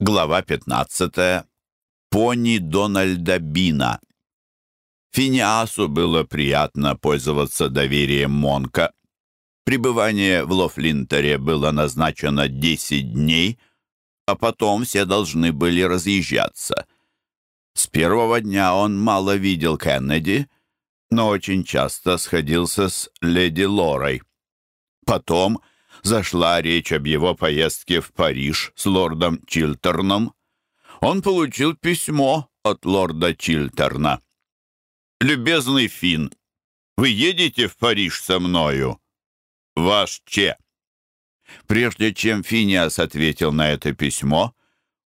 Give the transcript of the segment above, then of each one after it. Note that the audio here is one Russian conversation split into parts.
Глава 15. Пони Дональда Бина. Финиасу было приятно пользоваться доверием Монка. Пребывание в Лофлинтере было назначено 10 дней, а потом все должны были разъезжаться. С первого дня он мало видел Кеннеди, но очень часто сходился с леди Лорой. Потом зашла речь об его поездке в Париж с лордом Чилтерном. Он получил письмо от лорда Чилтерна. «Любезный Финн, вы едете в Париж со мною?» «Ваш Че». Прежде чем Финиас ответил на это письмо,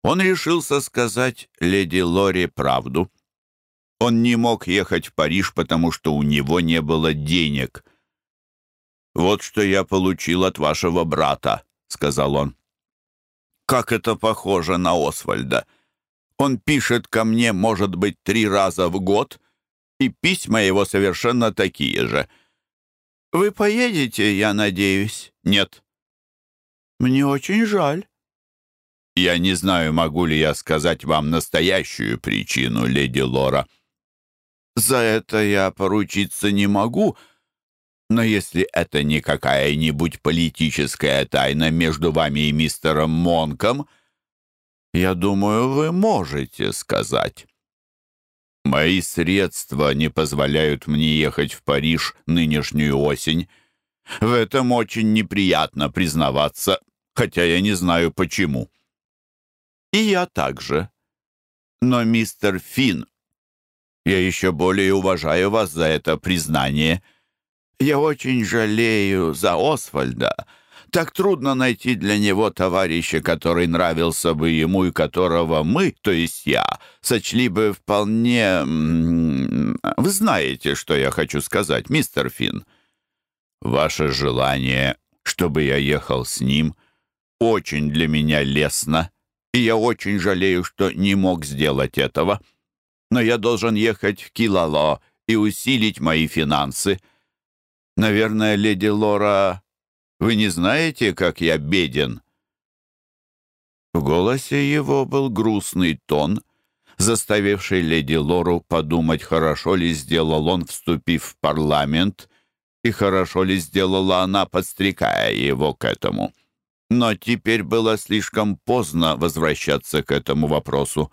он решился сказать леди Лоре правду. Он не мог ехать в Париж, потому что у него не было денег — «Вот что я получил от вашего брата», — сказал он. «Как это похоже на Освальда! Он пишет ко мне, может быть, три раза в год, и письма его совершенно такие же. Вы поедете, я надеюсь?» «Нет». «Мне очень жаль». «Я не знаю, могу ли я сказать вам настоящую причину, леди Лора». «За это я поручиться не могу», — но если это не какая-нибудь политическая тайна между вами и мистером Монком, я думаю, вы можете сказать. Мои средства не позволяют мне ехать в Париж нынешнюю осень. В этом очень неприятно признаваться, хотя я не знаю почему. И я также. Но, мистер Финн, я еще более уважаю вас за это признание — я очень жалею за Освальда. Так трудно найти для него товарища, который нравился бы ему и которого мы, то есть я, сочли бы вполне... Вы знаете, что я хочу сказать, мистер Финн. Ваше желание, чтобы я ехал с ним, очень для меня лестно, и я очень жалею, что не мог сделать этого. Но я должен ехать в Килало и усилить мои финансы — Наверное, леди Лора, вы не знаете, как я беден?» В голосе его был грустный тон, заставивший леди Лору подумать, хорошо ли сделал он, вступив в парламент, и хорошо ли сделала она, подстрекая его к этому. Но теперь было слишком поздно возвращаться к этому вопросу.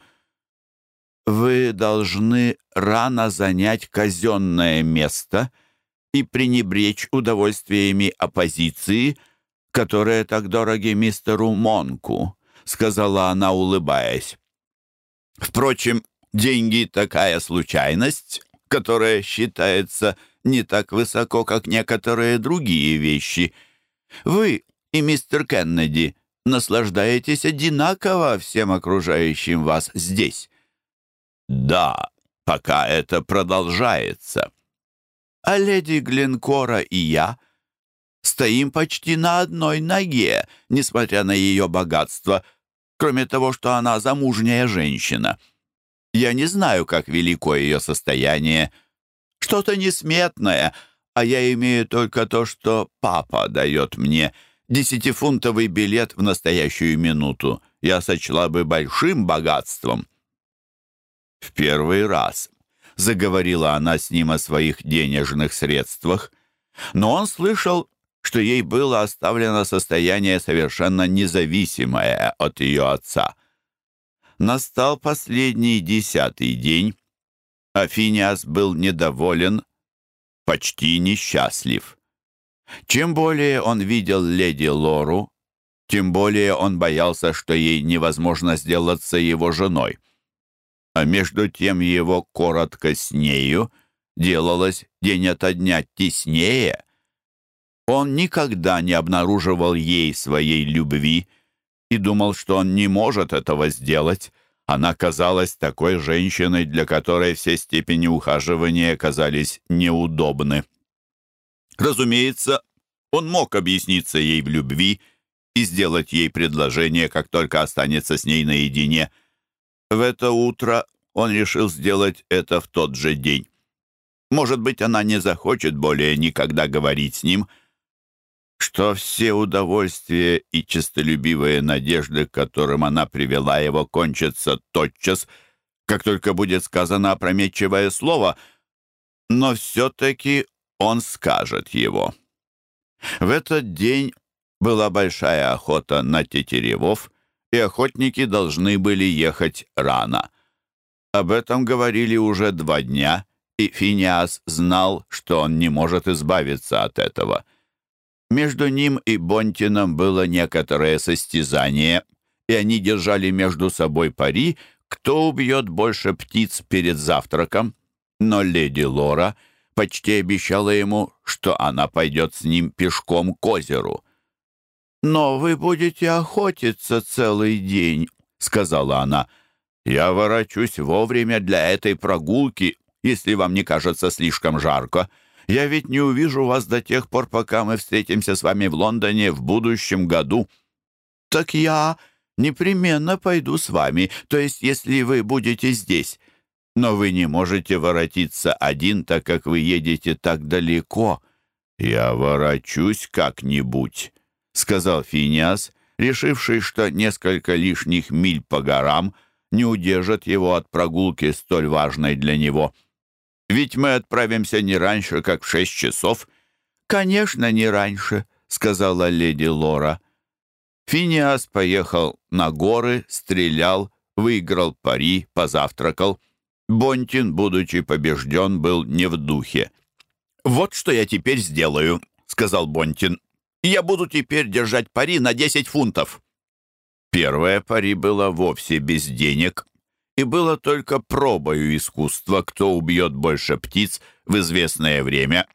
«Вы должны рано занять казенное место», и пренебречь удовольствиями оппозиции, которые так дороги мистеру Монку», — сказала она, улыбаясь. «Впрочем, деньги — такая случайность, которая считается не так высоко, как некоторые другие вещи. Вы и мистер Кеннеди наслаждаетесь одинаково всем окружающим вас здесь». «Да, пока это продолжается», а леди Гленкора и я стоим почти на одной ноге, несмотря на ее богатство, кроме того, что она замужняя женщина. Я не знаю, как велико ее состояние. Что-то несметное, а я имею только то, что папа дает мне. Десятифунтовый билет в настоящую минуту я сочла бы большим богатством. В первый раз заговорила она с ним о своих денежных средствах, но он слышал, что ей было оставлено состояние совершенно независимое от ее отца. Настал последний десятый день, а Финиас был недоволен, почти несчастлив. Чем более он видел леди Лору, тем более он боялся, что ей невозможно сделаться его женой а между тем его коротко с нею делалось день ото дня теснее. Он никогда не обнаруживал ей своей любви и думал, что он не может этого сделать. Она казалась такой женщиной, для которой все степени ухаживания казались неудобны. Разумеется, он мог объясниться ей в любви и сделать ей предложение, как только останется с ней наедине – в это утро он решил сделать это в тот же день. Может быть, она не захочет более никогда говорить с ним. что все удовольствия и честолюбивые надежды, к которым она привела его, кончатся тотчас, как только будет сказано опрометчивое слово, но все-таки он скажет его. В этот день была большая охота на тетеревов, и охотники должны были ехать рано. Об этом говорили уже два дня, и Финиас знал, что он не может избавиться от этого. Между ним и Бонтином было некоторое состязание, и они держали между собой пари, кто убьет больше птиц перед завтраком. Но леди Лора почти обещала ему, что она пойдет с ним пешком к озеру. «Но вы будете охотиться целый день», — сказала она. «Я ворочусь вовремя для этой прогулки, если вам не кажется слишком жарко. Я ведь не увижу вас до тех пор, пока мы встретимся с вами в Лондоне в будущем году». «Так я непременно пойду с вами, то есть если вы будете здесь. Но вы не можете воротиться один, так как вы едете так далеко». «Я ворочусь как-нибудь», — сказал Финиас, решивший, что несколько лишних миль по горам не удержат его от прогулки столь важной для него. «Ведь мы отправимся не раньше, как в шесть часов». «Конечно, не раньше», — сказала леди Лора. Финиас поехал на горы, стрелял, выиграл пари, позавтракал. Бонтин, будучи побежден, был не в духе. «Вот что я теперь сделаю», — сказал Бонтин и я буду теперь держать пари на 10 фунтов». Первое пари было вовсе без денег и было только пробою искусства, кто убьет больше птиц в известное время.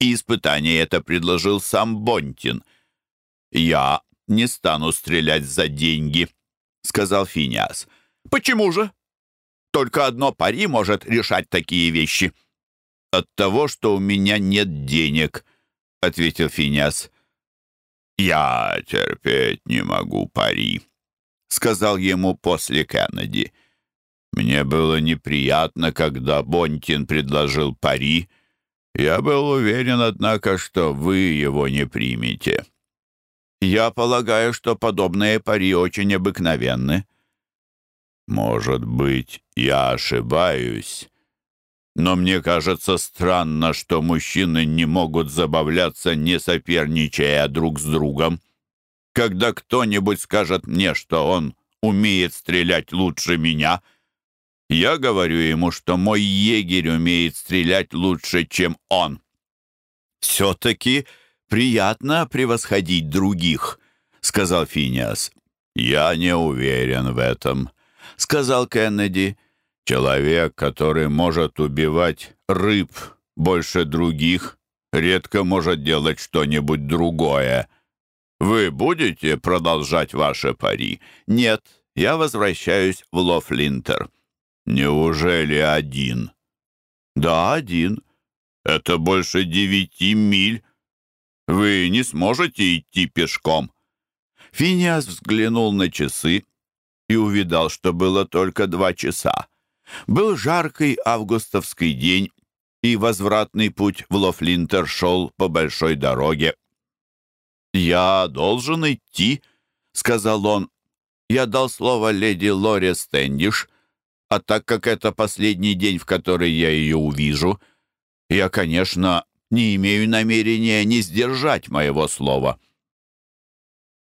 И испытание это предложил сам Бонтин. «Я не стану стрелять за деньги», — сказал Финиас. «Почему же? Только одно пари может решать такие вещи». «От того, что у меня нет денег», — ответил Финиас. «Я терпеть не могу пари», — сказал ему после Кеннеди. «Мне было неприятно, когда Бонтин предложил пари. Я был уверен, однако, что вы его не примете». «Я полагаю, что подобные пари очень обыкновенны». «Может быть, я ошибаюсь», но мне кажется странно, что мужчины не могут забавляться, не соперничая друг с другом. Когда кто-нибудь скажет мне, что он умеет стрелять лучше меня, я говорю ему, что мой егерь умеет стрелять лучше, чем он. «Все-таки приятно превосходить других», — сказал Финиас. «Я не уверен в этом», — сказал Кеннеди. Человек, который может убивать рыб больше других, редко может делать что-нибудь другое. Вы будете продолжать ваши пари? Нет, я возвращаюсь в Лофлинтер. Неужели один? Да, один. Это больше девяти миль. Вы не сможете идти пешком. Финиас взглянул на часы и увидал, что было только два часа. Был жаркий августовский день, и возвратный путь в Лофлинтер шел по большой дороге. «Я должен идти», — сказал он. «Я дал слово леди Лоре Стэндиш, а так как это последний день, в который я ее увижу, я, конечно, не имею намерения не сдержать моего слова».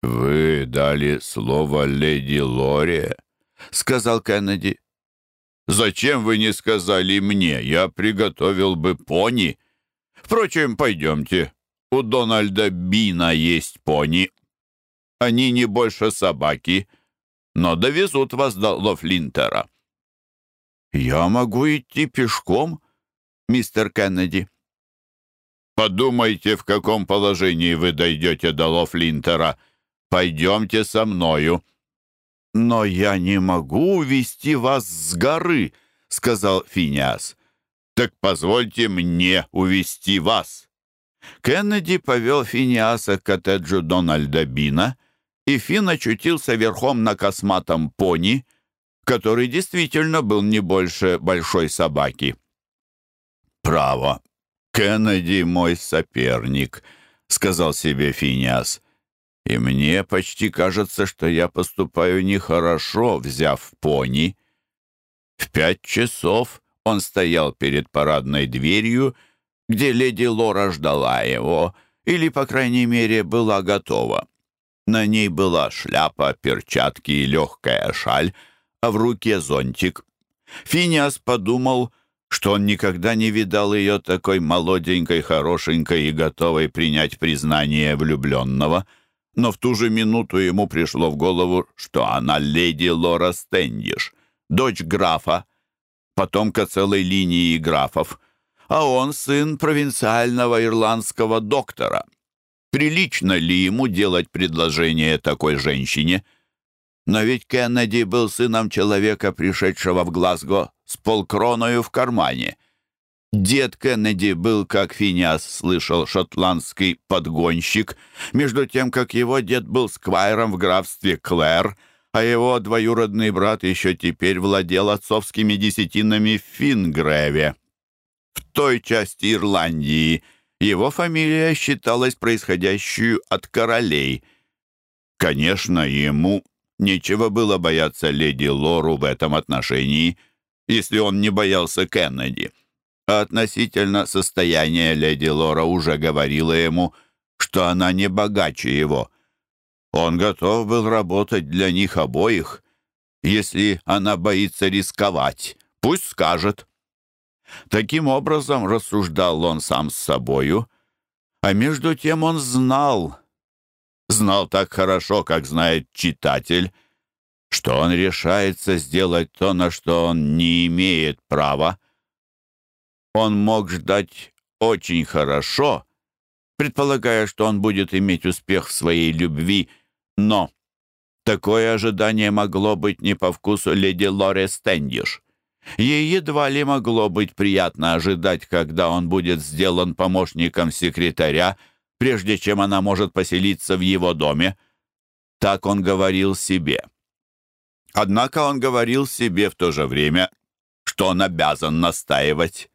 «Вы дали слово леди Лоре?» — сказал Кеннеди. Зачем вы не сказали мне? Я приготовил бы пони. Впрочем, пойдемте. У Дональда Бина есть пони. Они не больше собаки, но довезут вас до Лофлинтера. Я могу идти пешком, мистер Кеннеди. Подумайте, в каком положении вы дойдете до Лофлинтера. Пойдемте со мною. «Но я не могу увести вас с горы», — сказал Финиас. «Так позвольте мне увести вас». Кеннеди повел Финиаса к коттеджу Дональда Бина, и Фин очутился верхом на косматом пони, который действительно был не больше большой собаки. «Право, Кеннеди мой соперник», — сказал себе Финиас. «И мне почти кажется, что я поступаю нехорошо, взяв пони». В пять часов он стоял перед парадной дверью, где леди Лора ждала его, или, по крайней мере, была готова. На ней была шляпа, перчатки и легкая шаль, а в руке зонтик. Финиас подумал, что он никогда не видал ее такой молоденькой, хорошенькой и готовой принять признание влюбленного. Но в ту же минуту ему пришло в голову, что она леди Лора Стендиш, дочь графа, потомка целой линии графов, а он сын провинциального ирландского доктора. Прилично ли ему делать предложение такой женщине? Но ведь Кеннеди был сыном человека, пришедшего в Глазго с полкроною в кармане. Дед Кеннеди был, как Финиас слышал, шотландский подгонщик, между тем, как его дед был сквайром в графстве Клэр, а его двоюродный брат еще теперь владел отцовскими десятинами в Фингреве. В той части Ирландии его фамилия считалась происходящую от королей. Конечно, ему нечего было бояться леди Лору в этом отношении — если он не боялся Кеннеди. А относительно состояния леди Лора уже говорила ему, что она не богаче его. Он готов был работать для них обоих. Если она боится рисковать, пусть скажет. Таким образом рассуждал он сам с собою, а между тем он знал, знал так хорошо, как знает читатель, что он решается сделать то, на что он не имеет права. Он мог ждать очень хорошо, предполагая, что он будет иметь успех в своей любви, но такое ожидание могло быть не по вкусу леди Лоре Стэндиш. Ей едва ли могло быть приятно ожидать, когда он будет сделан помощником секретаря, прежде чем она может поселиться в его доме. Так он говорил себе. Однако он говорил себе в то же время, что он обязан настаивать.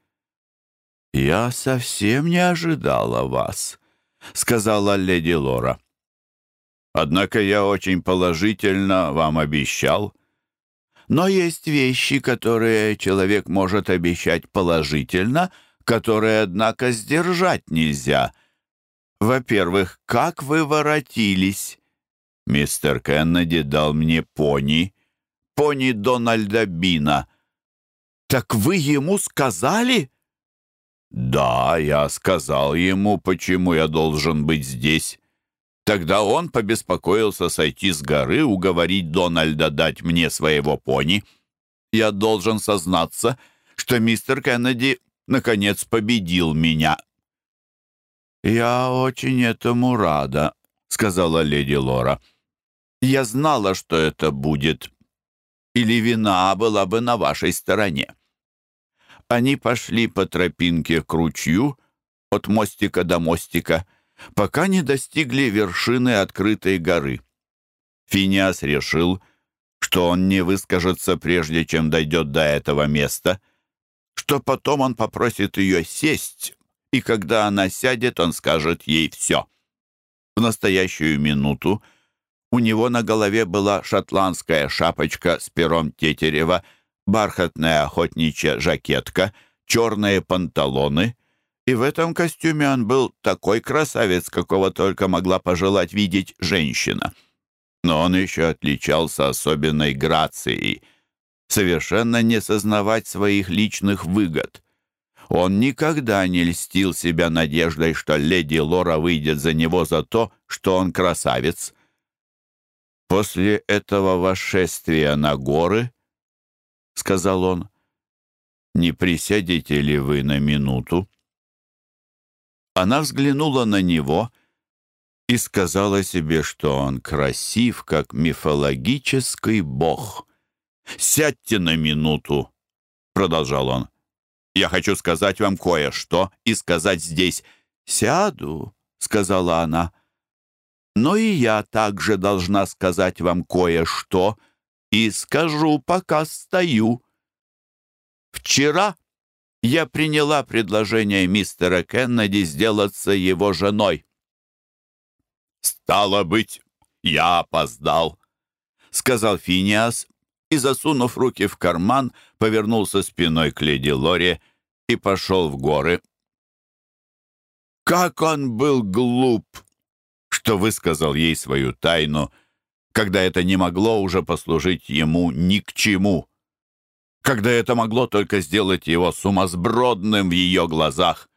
«Я совсем не ожидала вас», — сказала леди Лора. «Однако я очень положительно вам обещал. Но есть вещи, которые человек может обещать положительно, которые, однако, сдержать нельзя. Во-первых, как вы воротились?» Мистер Кеннеди дал мне пони, пони Дональда Бина. «Так вы ему сказали?» «Да, я сказал ему, почему я должен быть здесь». Тогда он побеспокоился сойти с горы, уговорить Дональда дать мне своего пони. Я должен сознаться, что мистер Кеннеди наконец победил меня. «Я очень этому рада», — сказала леди Лора. «Я знала, что это будет или вина была бы на вашей стороне. Они пошли по тропинке к ручью, от мостика до мостика, пока не достигли вершины открытой горы. Финиас решил, что он не выскажется, прежде чем дойдет до этого места, что потом он попросит ее сесть, и когда она сядет, он скажет ей все. В настоящую минуту у него на голове была шотландская шапочка с пером тетерева, бархатная охотничья жакетка, черные панталоны. И в этом костюме он был такой красавец, какого только могла пожелать видеть женщина. Но он еще отличался особенной грацией, совершенно не сознавать своих личных выгод. Он никогда не льстил себя надеждой, что леди Лора выйдет за него за то, что он красавец — «После этого восшествия на горы, — сказал он, — не присядете ли вы на минуту?» Она взглянула на него и сказала себе, что он красив, как мифологический бог. «Сядьте на минуту!» — продолжал он. «Я хочу сказать вам кое-что и сказать здесь. Сяду!» — сказала она. Но и я также должна сказать вам кое-что, и скажу, пока стою. Вчера я приняла предложение мистера Кеннеди сделаться его женой. «Стало быть, я опоздал», — сказал Финиас и, засунув руки в карман, повернулся спиной к леди Лоре и пошел в горы. Как он был глуп, что высказал ей свою тайну, когда это не могло уже послужить ему ни к чему, когда это могло только сделать его сумасбродным в ее глазах.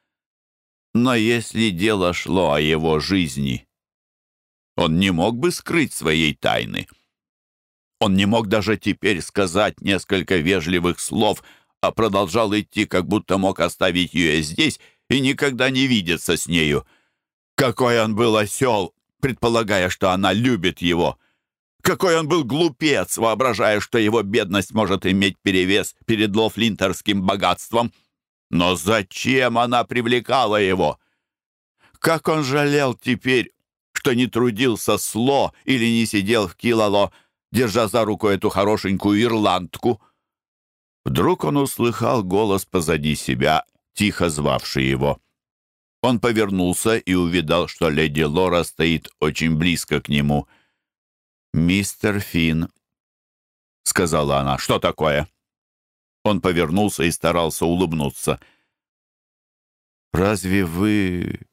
Но если дело шло о его жизни, он не мог бы скрыть своей тайны. Он не мог даже теперь сказать несколько вежливых слов, а продолжал идти, как будто мог оставить ее здесь и никогда не видеться с нею. Какой он был осел, предполагая, что она любит его. Какой он был глупец, воображая, что его бедность может иметь перевес перед лофлинтерским богатством. Но зачем она привлекала его? Как он жалел теперь, что не трудился сло или не сидел в Килало, держа за руку эту хорошенькую ирландку. Вдруг он услыхал голос позади себя, тихо звавший его. Он повернулся и увидал, что леди Лора стоит очень близко к нему. «Мистер Финн», — сказала она, — «что такое?» Он повернулся и старался улыбнуться. «Разве вы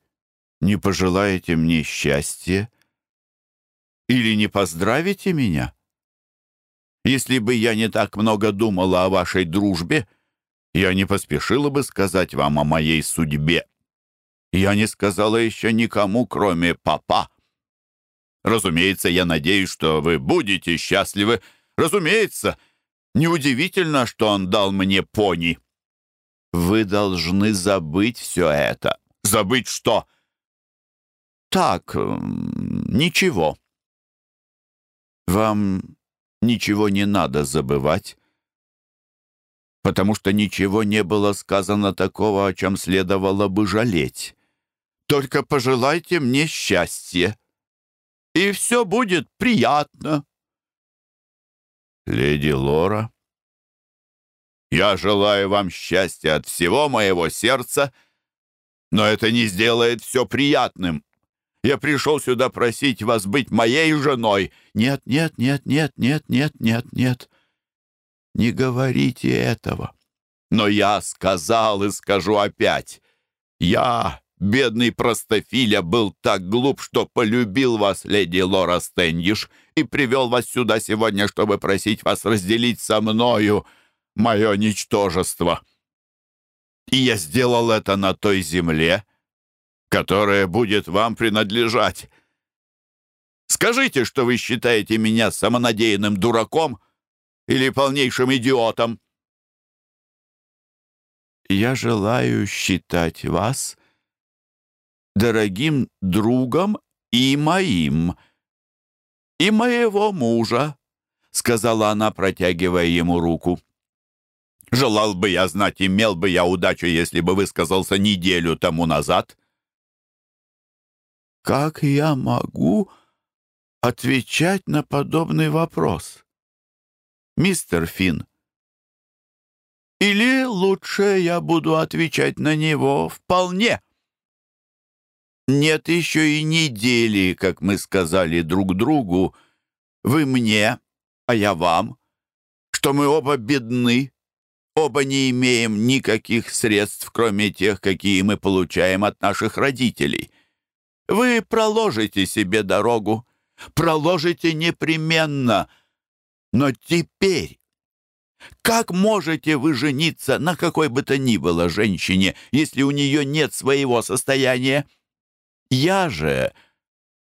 не пожелаете мне счастья? Или не поздравите меня?» Если бы я не так много думала о вашей дружбе, я не поспешила бы сказать вам о моей судьбе. Я не сказала еще никому, кроме папа. Разумеется, я надеюсь, что вы будете счастливы. Разумеется, неудивительно, что он дал мне пони. Вы должны забыть все это. Забыть что? Так, ничего. Вам ничего не надо забывать, потому что ничего не было сказано такого, о чем следовало бы жалеть. Только пожелайте мне счастья, и все будет приятно. Леди Лора, я желаю вам счастья от всего моего сердца, но это не сделает все приятным. Я пришел сюда просить вас быть моей женой. Нет, нет, нет, нет, нет, нет, нет, нет. Не говорите этого. Но я сказал и скажу опять. Я, бедный простофиля, был так глуп, что полюбил вас, леди Лора Стэндиш, и привел вас сюда сегодня, чтобы просить вас разделить со мною мое ничтожество. И я сделал это на той земле, которая будет вам принадлежать. Скажите, что вы считаете меня самонадеянным дураком или полнейшим идиотом. Я желаю считать вас дорогим другом и моим, и моего мужа, сказала она, протягивая ему руку. Желал бы я знать, имел бы я удачу, если бы высказался неделю тому назад. Как я могу отвечать на подобный вопрос? Мистер Финн, или лучше я буду отвечать на него вполне? Нет еще и недели, как мы сказали друг другу, вы мне, а я вам, что мы оба бедны, оба не имеем никаких средств, кроме тех, какие мы получаем от наших родителей. Вы проложите себе дорогу, проложите непременно. Но теперь как можете вы жениться на какой бы то ни было женщине, если у нее нет своего состояния? Я же,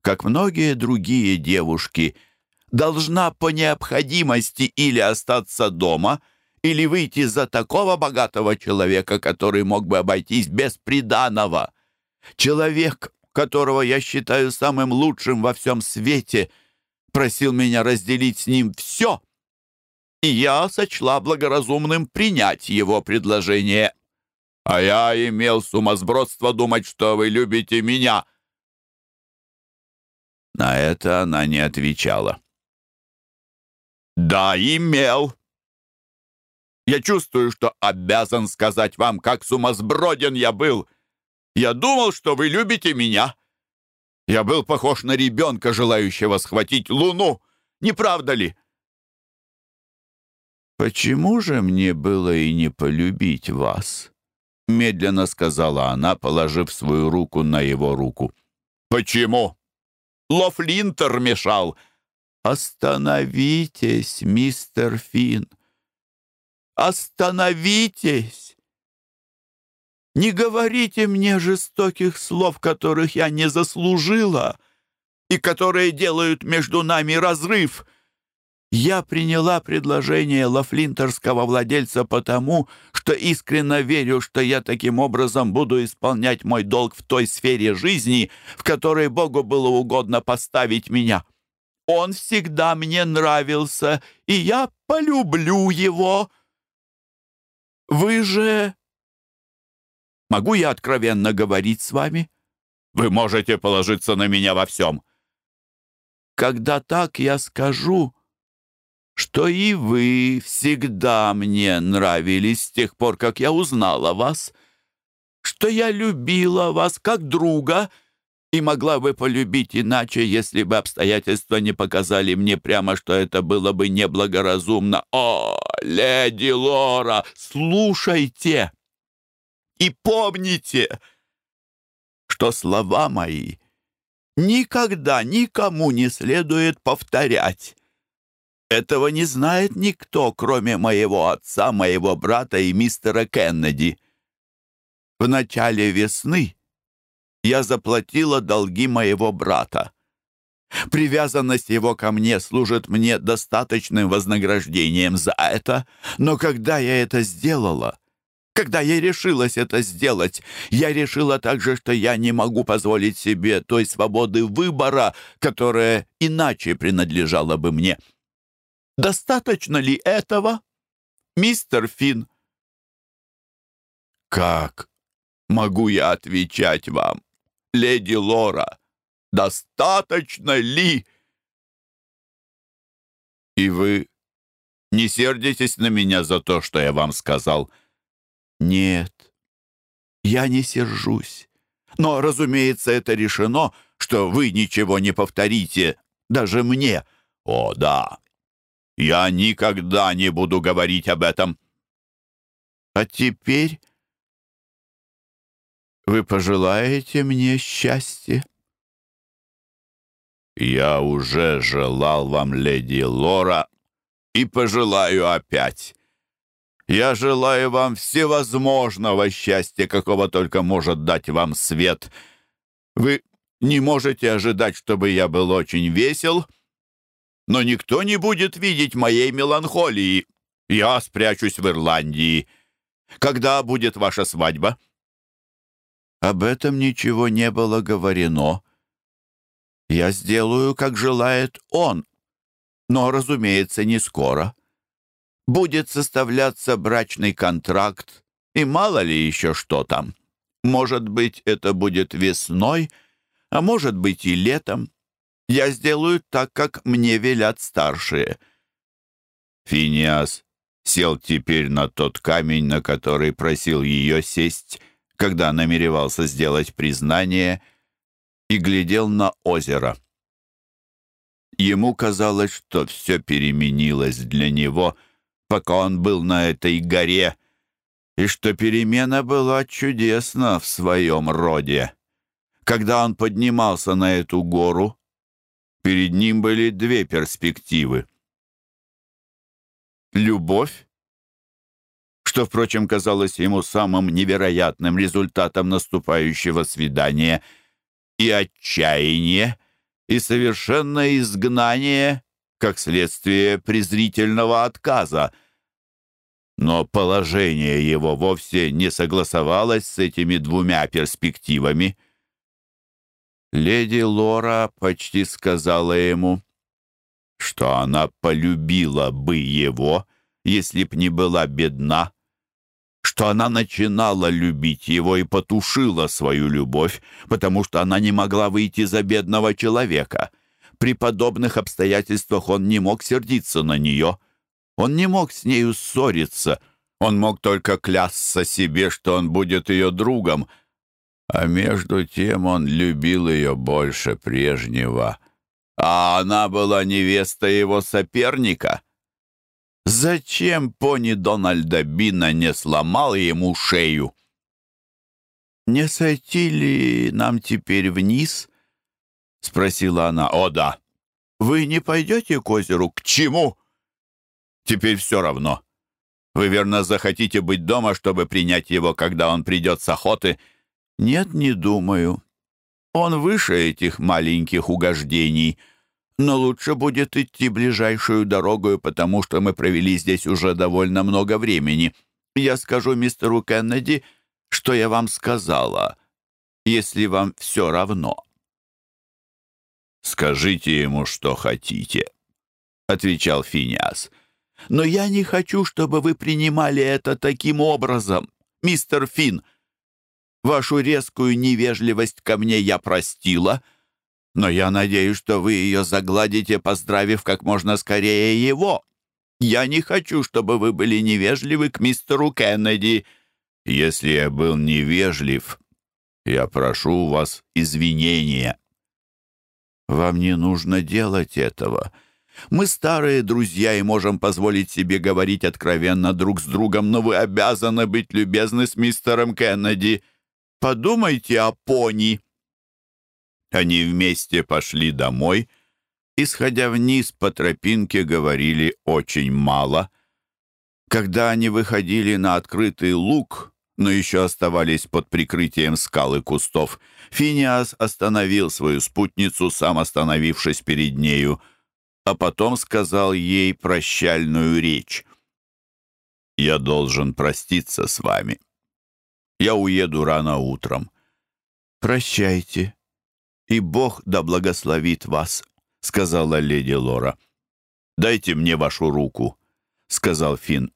как многие другие девушки, должна по необходимости или остаться дома, или выйти за такого богатого человека, который мог бы обойтись без приданого. Человек, которого я считаю самым лучшим во всем свете, просил меня разделить с ним все, и я сочла благоразумным принять его предложение. А я имел сумасбродство думать, что вы любите меня». На это она не отвечала. «Да, имел. Я чувствую, что обязан сказать вам, как сумасброден я был. Я думал, что вы любите меня. Я был похож на ребенка, желающего схватить луну. Не правда ли?» «Почему же мне было и не полюбить вас?» Медленно сказала она, положив свою руку на его руку. «Почему?» Лофлинтер мешал. «Остановитесь, мистер Финн! Остановитесь! Не говорите мне жестоких слов, которых я не заслужила и которые делают между нами разрыв!» Я приняла предложение лафлинтерского владельца потому, что искренне верю, что я таким образом буду исполнять мой долг в той сфере жизни, в которой Богу было угодно поставить меня. Он всегда мне нравился, и я полюблю его. Вы же... Могу я откровенно говорить с вами? Вы можете положиться на меня во всем. Когда так я скажу что и вы всегда мне нравились с тех пор, как я узнала вас, что я любила вас как друга и могла бы полюбить иначе, если бы обстоятельства не показали мне прямо, что это было бы неблагоразумно. О, леди Лора, слушайте и помните, что слова мои никогда никому не следует повторять. Этого не знает никто, кроме моего отца, моего брата и мистера Кеннеди. В начале весны я заплатила долги моего брата. Привязанность его ко мне служит мне достаточным вознаграждением за это, но когда я это сделала, когда я решилась это сделать, я решила также, что я не могу позволить себе той свободы выбора, которая иначе принадлежала бы мне. Достаточно ли этого, мистер Финн? Как могу я отвечать вам, леди Лора? Достаточно ли? И вы не сердитесь на меня за то, что я вам сказал? Нет, я не сержусь. Но, разумеется, это решено, что вы ничего не повторите, даже мне. О, да, я никогда не буду говорить об этом. А теперь вы пожелаете мне счастья? Я уже желал вам, леди Лора, и пожелаю опять. Я желаю вам всевозможного счастья, какого только может дать вам свет. Вы не можете ожидать, чтобы я был очень весел, — но никто не будет видеть моей меланхолии. Я спрячусь в Ирландии. Когда будет ваша свадьба?» Об этом ничего не было говорено. Я сделаю, как желает он, но, разумеется, не скоро. Будет составляться брачный контракт, и мало ли еще что там. Может быть, это будет весной, а может быть и летом. Я сделаю так, как мне велят старшие». Финиас сел теперь на тот камень, на который просил ее сесть, когда намеревался сделать признание, и глядел на озеро. Ему казалось, что все переменилось для него, пока он был на этой горе, и что перемена была чудесна в своем роде. Когда он поднимался на эту гору, Перед ним были две перспективы. Любовь, что, впрочем, казалось ему самым невероятным результатом наступающего свидания, и отчаяние, и совершенное изгнание, как следствие презрительного отказа. Но положение его вовсе не согласовалось с этими двумя перспективами — Леди Лора почти сказала ему, что она полюбила бы его, если б не была бедна, что она начинала любить его и потушила свою любовь, потому что она не могла выйти за бедного человека. При подобных обстоятельствах он не мог сердиться на нее, он не мог с нею ссориться, он мог только клясться себе, что он будет ее другом — А между тем он любил ее больше прежнего. А она была невеста его соперника. Зачем пони Дональда Бина не сломал ему шею? «Не сойти ли нам теперь вниз?» — спросила она. «О, да. Вы не пойдете к озеру? К чему?» «Теперь все равно. Вы, верно, захотите быть дома, чтобы принять его, когда он придет с охоты?» «Нет, не думаю. Он выше этих маленьких угождений. Но лучше будет идти ближайшую дорогу, потому что мы провели здесь уже довольно много времени. Я скажу мистеру Кеннеди, что я вам сказала, если вам все равно». «Скажите ему, что хотите», — отвечал Финиас. «Но я не хочу, чтобы вы принимали это таким образом, мистер Финн. Вашу резкую невежливость ко мне я простила, но я надеюсь, что вы ее загладите, поздравив как можно скорее его. Я не хочу, чтобы вы были невежливы к мистеру Кеннеди. Если я был невежлив, я прошу у вас извинения». «Вам не нужно делать этого. Мы старые друзья и можем позволить себе говорить откровенно друг с другом, но вы обязаны быть любезны с мистером Кеннеди. Подумайте о пони». Они вместе пошли домой и, сходя вниз по тропинке, говорили очень мало. Когда они выходили на открытый луг, но еще оставались под прикрытием скал и кустов. Финиас остановил свою спутницу, сам остановившись перед нею, а потом сказал ей прощальную речь. «Я должен проститься с вами. Я уеду рано утром. Прощайте, и Бог да благословит вас», — сказала леди Лора. «Дайте мне вашу руку», — сказал Фин.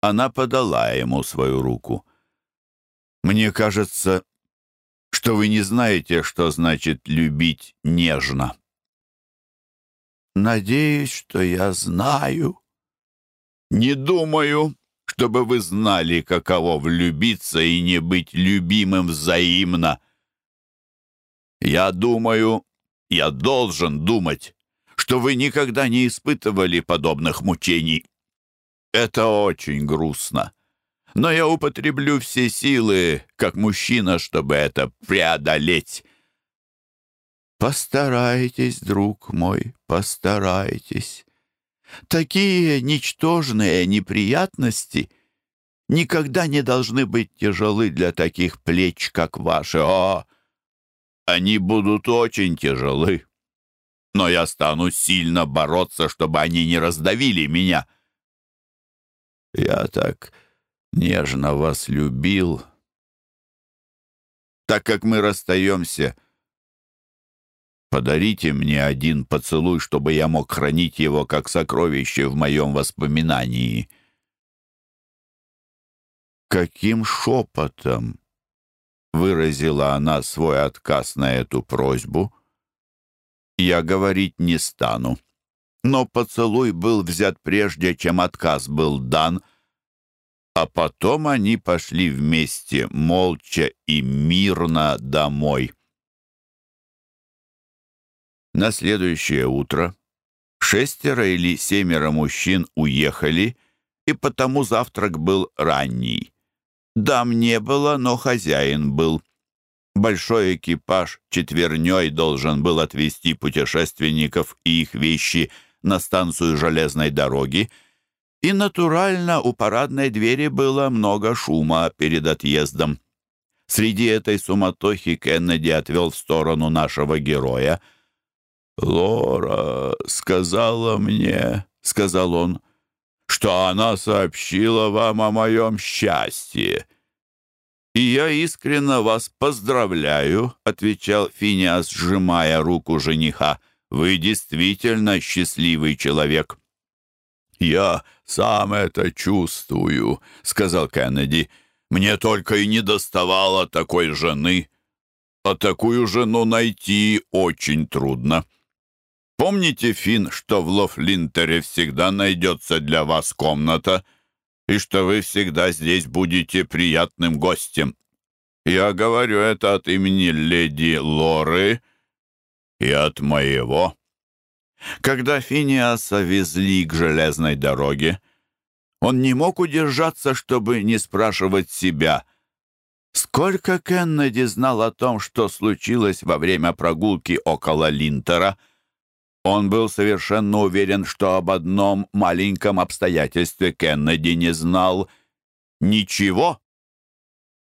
Она подала ему свою руку. Мне кажется, что вы не знаете, что значит любить нежно. Надеюсь, что я знаю. Не думаю, чтобы вы знали, каково влюбиться и не быть любимым взаимно. Я думаю, я должен думать, что вы никогда не испытывали подобных мучений. Это очень грустно но я употреблю все силы, как мужчина, чтобы это преодолеть. Постарайтесь, друг мой, постарайтесь. Такие ничтожные неприятности никогда не должны быть тяжелы для таких плеч, как ваши. О, они будут очень тяжелы. Но я стану сильно бороться, чтобы они не раздавили меня. Я так нежно вас любил. Так как мы расстаемся, подарите мне один поцелуй, чтобы я мог хранить его как сокровище в моем воспоминании. Каким шепотом выразила она свой отказ на эту просьбу, я говорить не стану. Но поцелуй был взят прежде, чем отказ был дан — а потом они пошли вместе, молча и мирно домой. На следующее утро шестеро или семеро мужчин уехали, и потому завтрак был ранний. Дам не было, но хозяин был. Большой экипаж четверней должен был отвезти путешественников и их вещи на станцию железной дороги, и натурально у парадной двери было много шума перед отъездом. Среди этой суматохи Кеннеди отвел в сторону нашего героя. «Лора сказала мне, — сказал он, — что она сообщила вам о моем счастье. И я искренне вас поздравляю, — отвечал Финиас, сжимая руку жениха. Вы действительно счастливый человек. «Я сам это чувствую», — сказал Кеннеди. «Мне только и не доставало такой жены. А такую жену найти очень трудно. Помните, Финн, что в Лофлинтере всегда найдется для вас комната, и что вы всегда здесь будете приятным гостем? Я говорю это от имени леди Лоры и от моего. Когда Финиаса везли к железной дороге, он не мог удержаться, чтобы не спрашивать себя, сколько Кеннеди знал о том, что случилось во время прогулки около Линтера. Он был совершенно уверен, что об одном маленьком обстоятельстве Кеннеди не знал ничего.